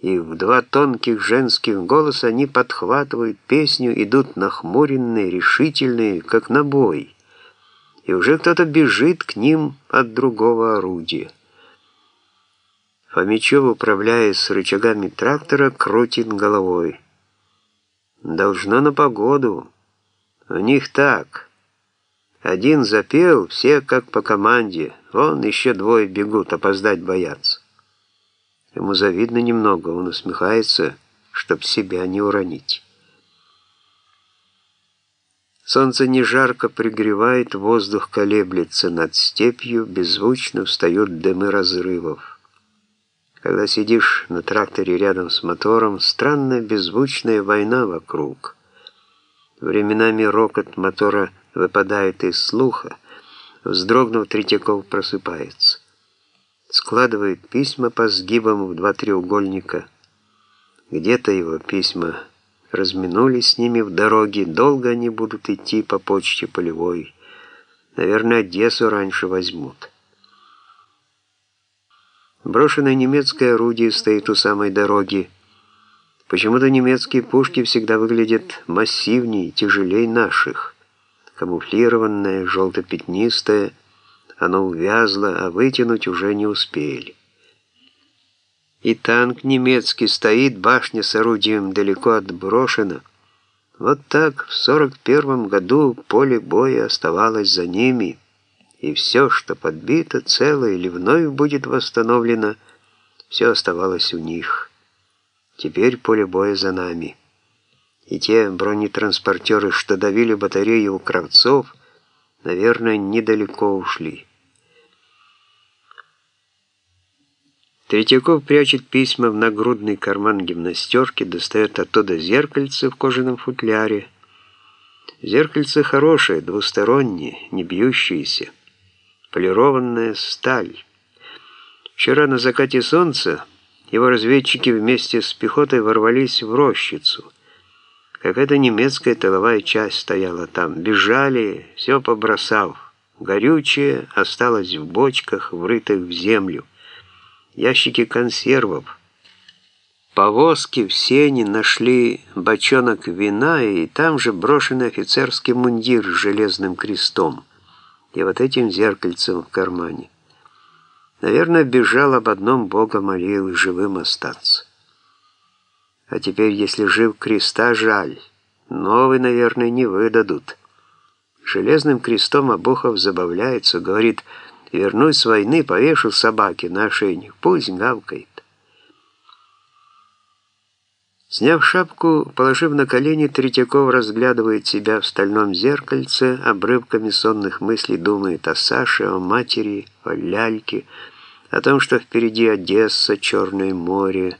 и в два тонких женских голоса они подхватывают песню, идут нахмуренные, решительные, как на бой. И уже кто-то бежит к ним от другого орудия. Фомичев, управляясь с рычагами трактора, крутит головой. «Должно на погоду. У них так. Один запел, все как по команде. Вон еще двое бегут, опоздать боятся». Ему завидно немного, он усмехается, чтоб себя не уронить. Солнце не жарко пригревает, воздух колеблется над степью, беззвучно встают дымы разрывов. Когда сидишь на тракторе рядом с мотором, странная беззвучная война вокруг. Временами рокот мотора выпадает из слуха, вздрогнув, Третьяков просыпается складывает письма по сгибам в два треугольника. Где-то его письма разминулись с ними в дороге, долго они будут идти по почте полевой. Наверное, Одессу раньше возьмут. Брошенное немецкое орудие стоит у самой дороги. Почему-то немецкие пушки всегда выглядят массивнее, тяжелее наших. Камуфлированное, желто-пятнистое, оно увязло, а вытянуть уже не успели. И танк немецкий стоит, башня с орудием далеко отброшена. Вот так в 41 году поле боя оставалось за ними, и все, что подбито, целое или вновь будет восстановлено, все оставалось у них. Теперь поле боя за нами. И те бронетранспортеры, что давили батарею у Кравцов, наверное, недалеко ушли. Третьяков прячет письма в нагрудный карман гимнастерки, достает оттуда зеркальце в кожаном футляре. Зеркальце хорошее, двустороннее, не бьющееся, полированная сталь. Вчера на закате солнца его разведчики вместе с пехотой ворвались в рощицу. Какая-то немецкая тыловая часть стояла там. Бежали, все побросав. Горючее осталось в бочках, врытых в землю ящики консервов. Повозки в сене нашли бочонок вина и там же брошенный офицерский мундир с железным крестом и вот этим зеркальцем в кармане. Наверное, бежал об одном Бога молил живым остаться. А теперь, если жив креста, жаль. Новый, наверное, не выдадут. Железным крестом Обухов забавляется, говорит – Вернусь с войны, повешу собаки на ошейник. Пусть гавкает. Сняв шапку, положив на колени, Третьяков разглядывает себя в стальном зеркальце, обрывками сонных мыслей думает о Саше, о матери, о ляльке, о том, что впереди Одесса, Черное море.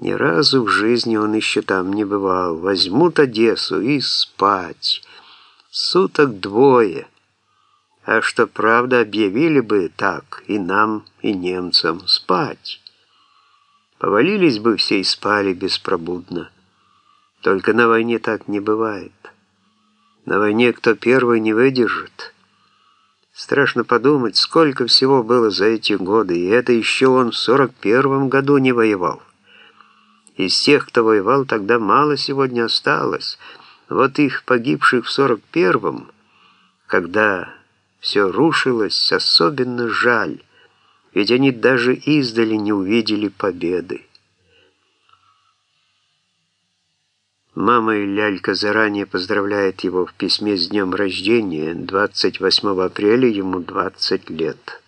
Ни разу в жизни он еще там не бывал. Возьмут Одессу и спать. Суток двое — а что правда, объявили бы так и нам, и немцам спать. Повалились бы все и спали беспробудно. Только на войне так не бывает. На войне кто первый не выдержит. Страшно подумать, сколько всего было за эти годы, и это еще он в сорок первом году не воевал. Из тех, кто воевал, тогда мало сегодня осталось. Вот их погибших в сорок первом, когда все рушилось, особенно жаль, ведь они даже издали не увидели победы. Мама и лялька заранее поздравляет его в письме с днем рождения, 28 апреля ему 20 лет.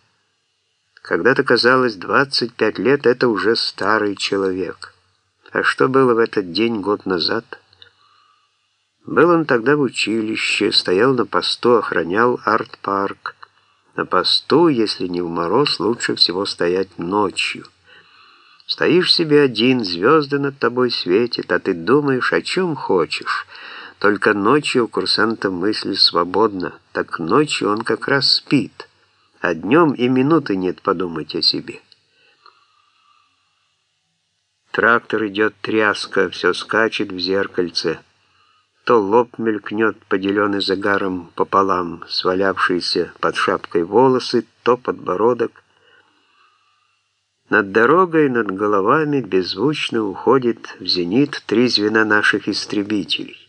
Когда-то казалось, 25 лет — это уже старый человек. А что было в этот день год назад — был он тогда в училище, стоял на посту, охранял арт-парк. На посту, если не в мороз, лучше всего стоять ночью. Стоишь себе один, звезды над тобой светят, а ты думаешь, о чем хочешь. Только ночью у курсанта мысль свободна, так ночью он как раз спит, а днем и минуты нет подумать о себе. Трактор идет тряска, все скачет в зеркальце. То лоб мелькнет, поделенный загаром пополам, свалявшиеся под шапкой волосы, то подбородок. Над дорогой, над головами беззвучно уходит в зенит три звена наших истребителей.